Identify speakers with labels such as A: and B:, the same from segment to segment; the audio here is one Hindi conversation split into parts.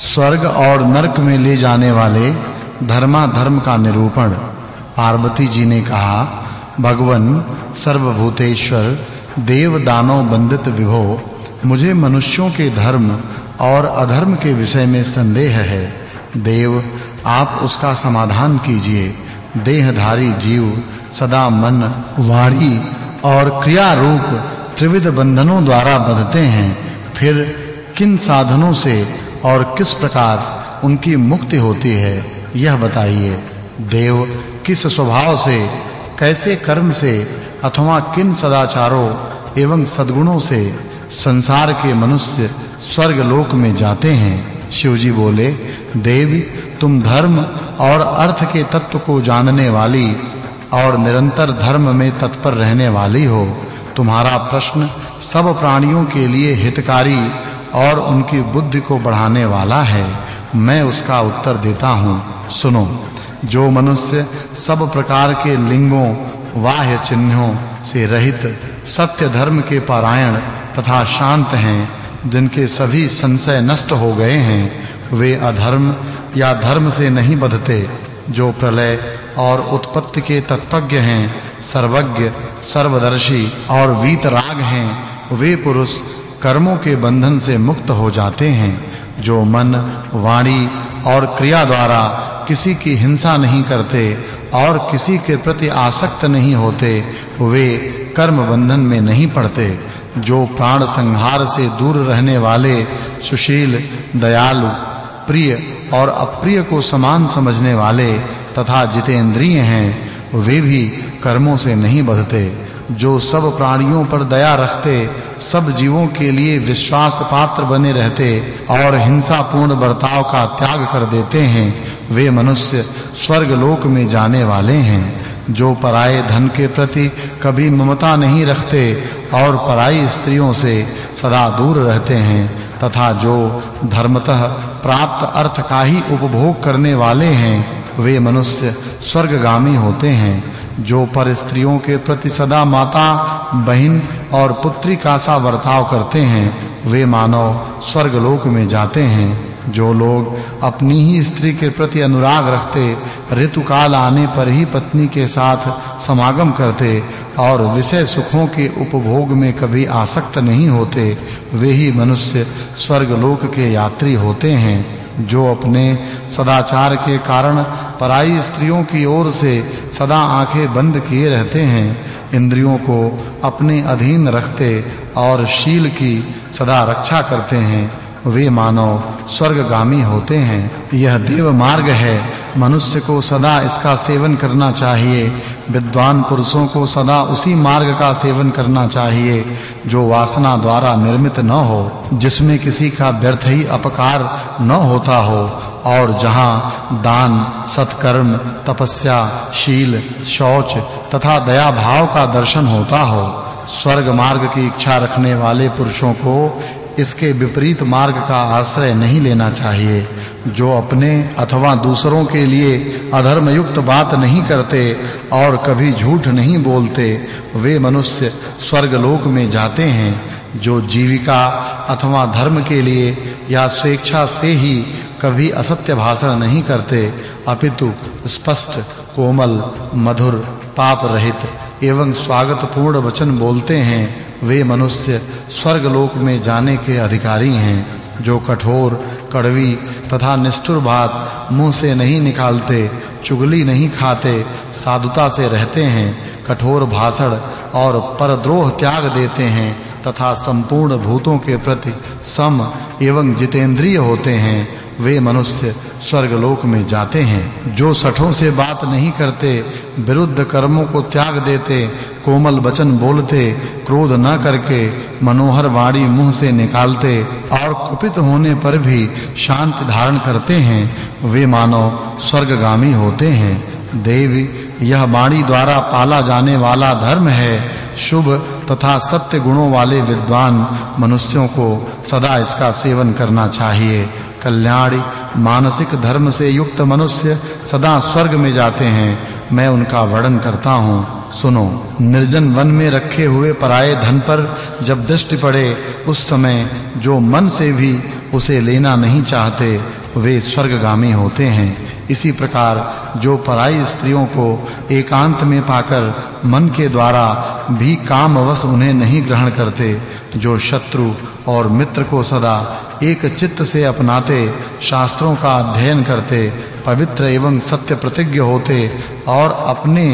A: स्वर्ग और नरक में ले जाने वाले धर्मा धर्म का निरूपण। पार्वती जी ने कहा, भगवन सर्वभूतेश्वर देव दानव बंदित विभो, मुझे मनुष्यों के धर्म और अधर्म के विषय में संदेह है। देव, आप उसका समाधान कीजिए। देहधारी जीव सदा मन, वाणी और क्रिया रूप त्रिविध बंधनों द्वारा बंधते हैं। फिर किन साधनों से और किस प्रकार उनकी मुक्ति होती है, यह बताइए। देव, किस स्वभाव से, कैसे कर्म से, अथवा किन सदाचारों एवं सद्गुणों से संसार के मनुष्य स्वर्ग लोक में जाते हैं? शिवजी बोले, देवी, तुम धर्म और अर्थ के तत्व को जानने वाली और निरंतर धर्म में तत्पर रहने वाली हो। तुम्हारा प्रश्न सब प्राणियों के लिए हितकारी और उनकी बुद्धि को बढ़ाने वाला है। मैं उसका उत्तर देता हूँ। सुनो, जो मनुष्य सब प्रकार के लिंगों, बाह्य चिन्हों से रहित सत्य धर्म के पारायण तथा शांत हैं, जिनके सभी संशय नष्ट हो गए हैं, वे अधर्म या धर्म से नहीं बधते, जो प्रलय और उत्पत्ति के तत्वज्ञ हैं, सर्वज्ञ, सर्वदर्शी और वीतराग हैं, वे पुरुष कर्मों के बंधन से मुक्त हो जाते हैं, जो मन, वाणी और क्रिया द्वारा किसी की हिंसा नहीं करते और किसी के प्रति आसक्त नहीं होते, वे कर्म बंधन में नहीं पड़ते, जो प्राण संहार से दूर रहने वाले सुशील, दयालु, प्रिय और अप्रिय को समान समझने वाले तथा जितेंद्रिय हैं, वे भी कर्मों से नहीं बधते, जो सब प्राणियों पर दया रखते सब जीवों के लिए विश्वास पात्र बने रहते और हिंसा पूर्ण बर्ताव का त्याग कर देते हैं, वे मनुष्य स्वर्ग लोक में जाने वाले हैं, जो पराये धन के प्रति कभी ममता नहीं रखते और पराई स्त्रियों से सदा दूर रहते हैं, तथा जो धर्मतः प्राप्त अर्थ का ही उपभोग करने वाले हैं, वे मनुष्य स्वर्गगामी होते हैं, जो पर स्त्रियों के प्रति सदा माता, बहन और पुत्री का सा वर्ताव करते हैं, वे मानव स्वर्ग लोक में जाते हैं। जो लोग अपनी ही स्त्री के प्रति अनुराग रखते ऋतु काल आने पर ही पत्नी के साथ समागम करते और विषय सुखों के उपभोग में कभी आसक्त नहीं होते, वे ही मनुष्य स्वर्ग लोक के यात्री होते हैं। जो अपने सदाचार के कारण पराई स्त्रियों की ओर से सदा आँखें बंद किए रहते हैं इंद्रियों को अपने अधीन रखते और शील की सदा रक्षा करते हैं। वे मानव स्वर्गगामी होते हैं। यह देव मार्ग है। मनुष्य को सदा इसका सेवन करना चाहिए। विद्वान पुरुषों को सदा उसी मार्ग का सेवन करना चाहिए, जो वासना द्वारा निर्मित न हो, जिसमें किसी का व्यर्थ ही अपकार न होता हो। और जहाँ दान, सत्कर्म, तपस्या, शील, शौच तथा दया भाव का दर्शन होता हो, स्वर्ग मार्ग की इच्छा रखने वाले पुरुषों को इसके विपरीत मार्ग का आश्रय नहीं लेना चाहिए, जो अपने अथवा दूसरों के लिए अधर्म युक्त बात नहीं करते और कभी झूठ नहीं बोलते, वे मनुष्य स्वर्ग लोक में जाते हैं, जो जीविका अथवा धर्म के लिए या स्वेच्छा से ही कभी असत्य भाषण नहीं करते, अपितु स्पष्ट, कोमल, मधुर, पाप रहित एवं स्वागत पूर्ण वचन बोलते हैं, वे मनुष्य स्वर्ग लोक में जाने के अधिकारी हैं, जो कठोर, कड़वी तथा निष्ठुर बात मुँह से नहीं निकालते, चुगली नहीं खाते, साधुता से रहते हैं, कठोर भाषण और परद्रोह त्याग देते हैं तथा संपूर्ण भूतों के प्रति सम एवं जितेंद्रिय होते हैं। वे मनुष्य स्वर्ग लोक में जाते हैं, जो सठों से बात नहीं करते, विरुद्ध कर्मों को त्याग देते, कोमल वचन बोलते, क्रोध न करके, मनोहर वाणी मुँह से निकालते और कुपित होने पर भी शांति धारण करते हैं, वे मानव स्वर्गगामी होते हैं। देवी, यह वाणी द्वारा पाला जाने वाला धर्म है। शुभ तथा सत्य गुणों वाले विद्वान मनुष्यों को सदा इसका सेवन करना चाहिए। कल्याणी, मानसिक धर्म से युक्त मनुष्य सदा स्वर्ग में जाते हैं। मैं उनका वर्णन करता हूँ। सुनो, निर्जन वन में रखे हुए पराए धन पर जब दृष्टि पड़े, उस समय जो मन से भी उसे लेना नहीं चाहते, वे स्वर्गगामी होते हैं। इसी प्रकार जो पराई स्त्रियों को एकांत में पाकर मन के द्वारा भी कामवश उन्हें नहीं ग्रहण करते, जो शत्रु और मित्र को सदा एक चित्त से अपनाते, शास्त्रों का अध्ययन करते, पवित्र एवं सत्य प्रतिज्ञ होते और अपने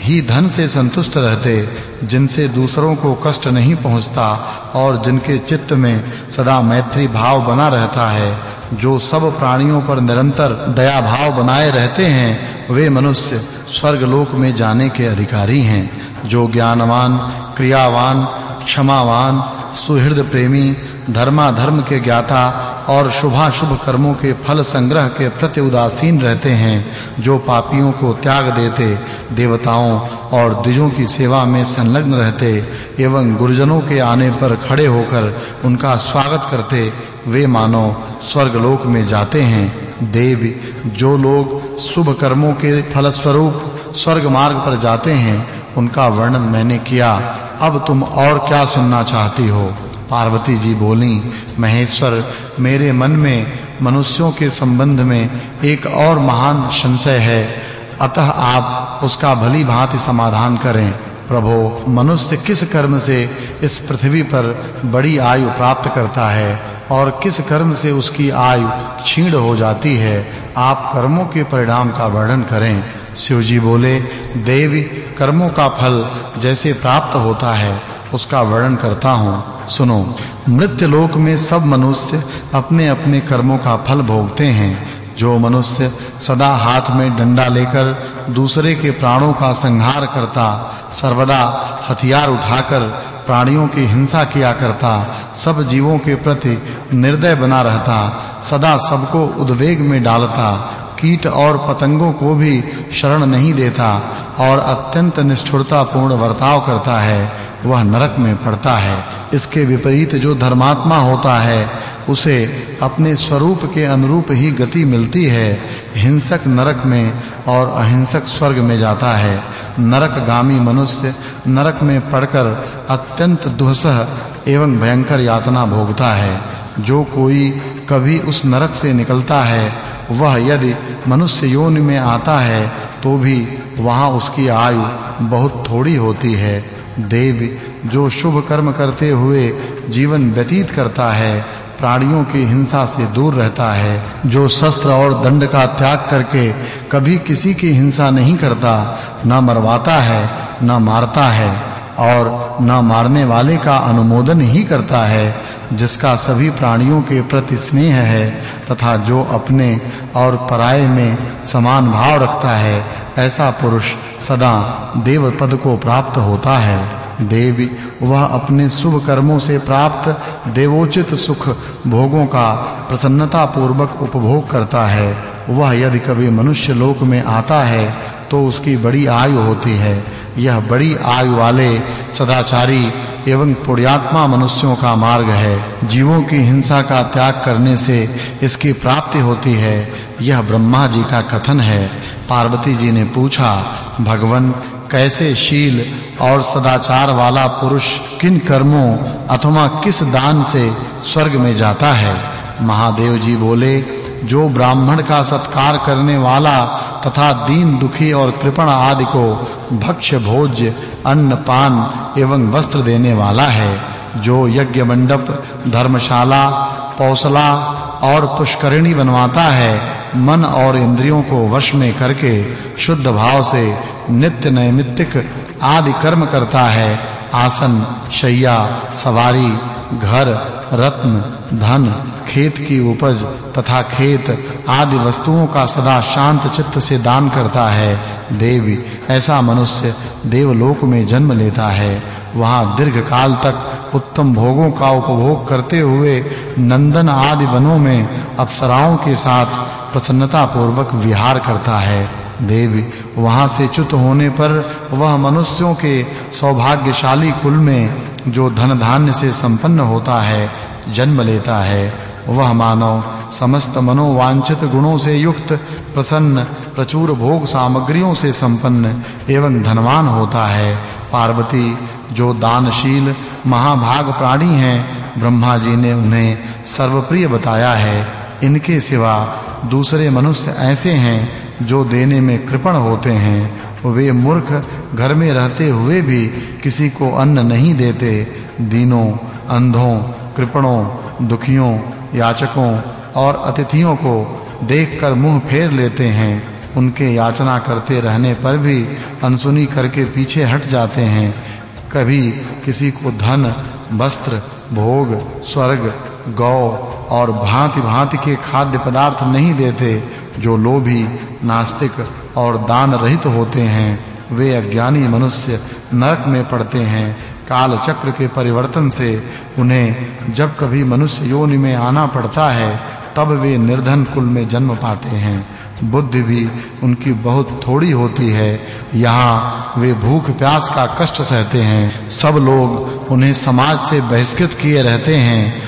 A: ही धन से संतुष्ट रहते, जिनसे दूसरों को कष्ट नहीं पहुँचता और जिनके चित्त में सदा मैत्री भाव बना रहता है। जो सब प्राणियों पर निरंतर दया भाव बनाए रहते हैं, वे मनुष्य स्वर्ग लोक में जाने के अधिकारी हैं। जो ज्ञानवान, क्रियावान, क्षमावान, सुहृद प्रेमी धर्मा धर्म के ज्ञाता और शुभा शुभ कर्मों के फल संग्रह के प्रति उदासीन रहते हैं, जो पापियों को त्याग देते, देवताओं और द्विजों की सेवा में संलग्न रहते एवं गुरुजनों के आने पर खड़े होकर उनका स्वागत करते, वे मानो स्वर्ग लोक में जाते हैं, देव, जो लोग शुभ कर्मों के फलस्वरूप स्वर्ग मार्ग पर जाते हैं, उनका वर्णन मैंने किया। अब तुम और क्या सुनना चाहती हो? पार्वती जी बोली, महेश्वर, मेरे मन में मनुष्यों के संबंध में एक और महान संशय है। अतः आप उसका भली भांति समाधान करें। प्रभो, मनुष्य किस कर्म से इस पृथ्वी पर बड़ी आयु प्राप्त करता है? और किस कर्म से उसकी आयु क्षीण हो जाती है, आप कर्मों के परिणाम का वर्णन करें। शिव जी बोले, देवी, कर्मों का फल जैसे प्राप्त होता है, उसका वर्णन करता हूँ। सुनो मृत्यु लोक में सब मनुष्य अपने-अपने कर्मों का फल भोगते हैं। जो मनुष्य सदा हाथ में डंडा लेकर दूसरे के प्राणों का संहार करता, सर्वदा हथियार उठाकर प्राणियों की हिंसा किया करता, सब जीवों के प्रति निर्दय बना रहता, सदा सबको उद्वेग में डालता, कीट और पतंगों को भी शरण नहीं देता और अत्यंत निष्ठुरता पूर्ण वर्ताव करता है, वह नरक में पड़ता है। इसके विपरीत जो धर्मात्मा होता है, उसे अपने स्वरूप के अनुरूप ही गति मिलती है, हिंसक नरक में और अहिंसक स्वर्ग में जाता है। नरकगामी मनुष्य नरक में पड़कर अत्यंत दुहसह एवं भयंकर यातना भोगता है। जो कोई कभी उस नरक से निकलता है, वह यदि मनुष्य योनि में आता है तो भी वहाँ उसकी आयु बहुत थोड़ी होती है। देव जो शुभ कर्म करते हुए जीवन व्यतीत करता है प्राणियों की हिंसा से दूर रहता है, जो शस्त्र और दंड का त्याग करके कभी किसी की हिंसा नहीं करता, न मरवाता है, न मारता है, और न मारने वाले का अनुमोदन ही करता है, जिसका सभी प्राणियों के प्रति स्नेह है, तथा जो अपने और पराये में समान भाव रखता है, ऐसा पुरुष सदा देव पद को प्राप्त होता है। देवी, वह अपने शुभ कर्मों से प्राप्त देवोचित सुख भोगों का प्रसन्नता पूर्वक उपभोग करता है। वह यदि कभी मनुष्य लोक में आता है तो उसकी बड़ी आयु होती है। यह बड़ी आयु वाले सदाचारी एवं पुण्यात्मा मनुष्यों का मार्ग है। जीवों की हिंसा का त्याग करने से इसकी प्राप्ति होती है। यह ब्रह्मा जी का कथन है। पार्वती जी ने पूछा भगवन, कैसे शील और सदाचार वाला पुरुष किन कर्मों अथवा किस दान से स्वर्ग में जाता है? महादेव जी बोले, जो ब्राह्मण का सत्कार करने वाला तथा दीन दुखी और कृपण आदि को भक्ष्य, भोज्य, अन्न, पान एवं वस्त्र देने वाला है, जो यज्ञ मंडप, धर्मशाला, पौसला और पुष्करिणी बनवाता है मन और इंद्रियों को वश में करके शुद्ध भाव से नित्य नैमित्तिक आदि कर्म करता है, आसन, शैया, सवारी, घर, रत्न, धन, खेत की उपज तथा खेत आदि वस्तुओं का सदा शांत चित्त से दान करता है। देवी ऐसा मनुष्य देवलोक में जन्म लेता है। वहाँ दीर्घ काल तक उत्तम भोगों का उपभोग करते हुए नंदन आदि वनों में अप्सराओं के साथ प्रसन्नता पूर्वक विहार करता है देवी। वहाँ से च्युत होने पर वह मनुष्यों के सौभाग्यशाली कुल में जो धन धान्य से संपन्न होता है, जन्म लेता है। वह मानव समस्त मनोवांछित गुणों से युक्त, प्रसन्न, प्रचुर भोग सामग्रियों से संपन्न एवं धनवान होता है। पार्वती, जो दानशील, महाभाग प्राणी हैं, ब्रह्मा जी ने उन्हें सर्वप्रिय बताया है। इनके सिवा दूसरे मनुष्य ऐसे हैं जो देने में कृपण होते हैं, वे मूर्ख घर में रहते हुए भी किसी को अन्न नहीं देते। दीनों, अंधों, कृपणों, दुखियों, याचकों और अतिथियों को देखकर मुँह फेर लेते हैं। उनके याचना करते रहने पर भी अनसुनी करके पीछे हट जाते हैं। कभी किसी को धन, वस्त्र, भोग, स्वर्ग, गौ और भांति-भांति के खाद्य पदार्थ नहीं देते, जो लोभी, नास्तिक और दान रहित होते हैं, वे अज्ञानी मनुष्य नरक में पड़ते हैं। काल चक्र के परिवर्तन से उन्हें जब कभी मनुष्य योनि में आना पड़ता है, तब वे निर्धन कुल में जन्म पाते हैं। बुद्धि भी उनकी बहुत थोड़ी होती है। यहाँ वे भूख प्यास का कष्ट सहते हैं। सब लोग उन्हें समाज से बहिष्कृत किए रहते हैं।